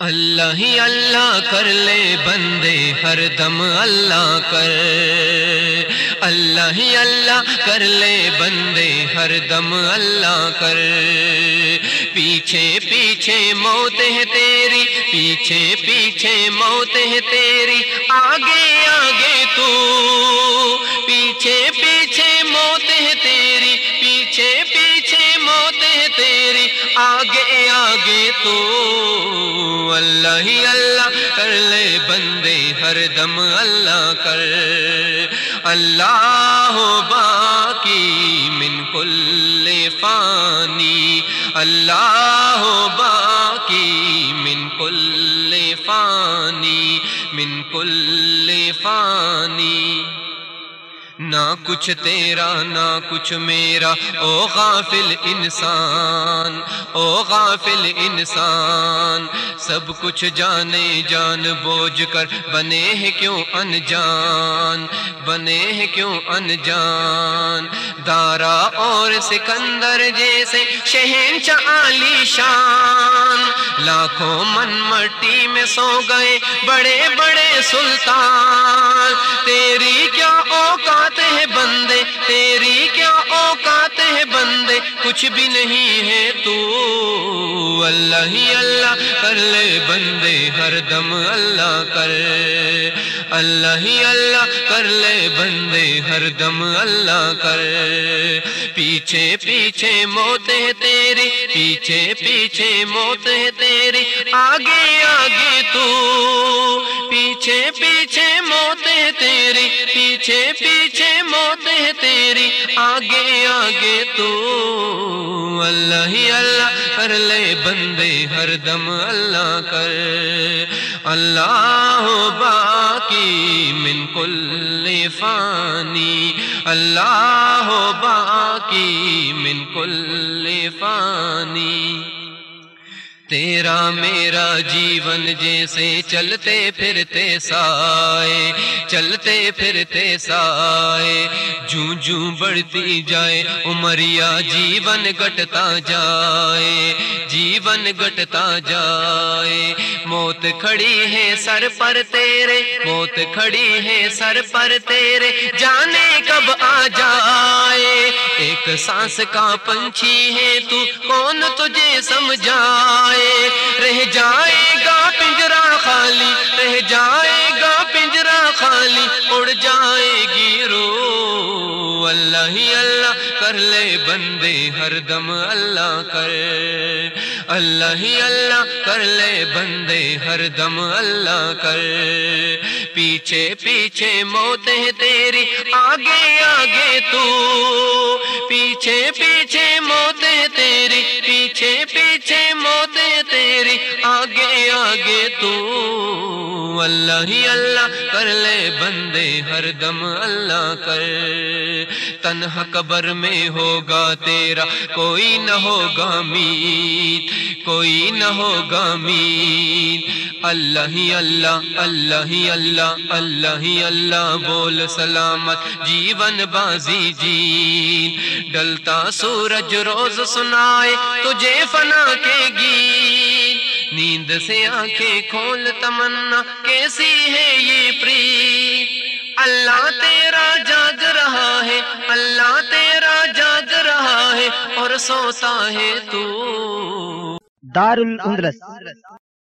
اللہ ہی اللہ کر لے بندے، ہر دم اللہ کر۔ اللہ ہی اللہ کر لے بندے، ہر دم اللہ کر۔ پیچھے پیچھے موت ہے تیری، پیچھے پیچھے موت ہے تیری۔ آگے آگے تو۔ پیچھے پیچھے موت ہے تیری، پیچھے پیچھے موت ہے تیری۔ آگے آگے تو۔ اللہ ہی اللہ کر لے بندے ہر دم اللہ کر۔ اللہ ہو باقی من کل فانی۔ اللہ ہو باقی من کل فانی۔ من کل فانی۔ نہ کچھ تیرا، نہ کچھ میرا، او غافل انسان، او غافل انسان، سب کچھ جانے جان بوجھ کر بنے ہیں کیوں انجان؟ بنے ہیں کیوں انجان؟ دارا اور سکندر جیسے شہن عالی شان، لاکھوں من مٹی میں سو گئے بڑے بڑے سلطان، تیری کیا اوقات کچھ بھی نہیں ہے تو اللہ ہی اللہ کر لے بندے ہر دم اللہ کر اللہ ہی اللہ کر لے بندے ہر دم اللہ کر پیچھے پیچھے موت ہے تیری پیچھے پیچھے موت ہے تیری آگے آگے تو پیچھے پیچھے موت ہے تیری پیچھے پیچھے موت ہے تیری آگے آگے تو اللہ ہی اللہ کر لے بندے، ہر دم اللہ کر۔ اللہ باقی من کل فانی۔ اللہ باقی من کل فانی۔ تیرا میرا جیون جیسے چلتے پھرتے سائے، چلتے پھرتے سائے۔ جوں جوں بڑھتی جائے عمریا جیون گٹتا جائے، جیون گٹتا جائے۔ موت کھڑی ہے سر پر تیرے، موت کھڑی ہے سر پر تیرے۔ جانے کب آ جائے؟ ایک سانس کا پنچھی ہے تو کون تجھے سمجھائے؟ رہ جائے اللہ ہی اللہ کر لے بندے ہر دم اللہ کر۔ اللہ ہی اللہ کر لے بندے ہر دم اللہ کر۔ پیچھے پیچھے موت ہے تیری، آگے آگے تو۔ پیچھے پیچھے موت ہے تیری، پیچھے پیچھے موت ہے تیری، آگے آگے تو۔ اللہ ہی اللہ کر لے بندے ہر دم اللہ کر۔ تنہا قبر میں ہوگا تیرا، کوئی نہ ہوگا میت کوئی نہ ہوگا میت اللہ ہی اللہ اللہ ہی اللہ اللہ ہی اللہ، بول سلامت، جیون بازی جین۔ ڈلتا سورج روز سنائے تجھے فنا کے گیت نیند سے آنکھیں کھول تمنا، کیسی ہے یہ پری اللہ تیرا جاگ رہا ہے، اللہ تیرا جاگ رہا ہے اور سوتا ہے تو۔ دار الاندلس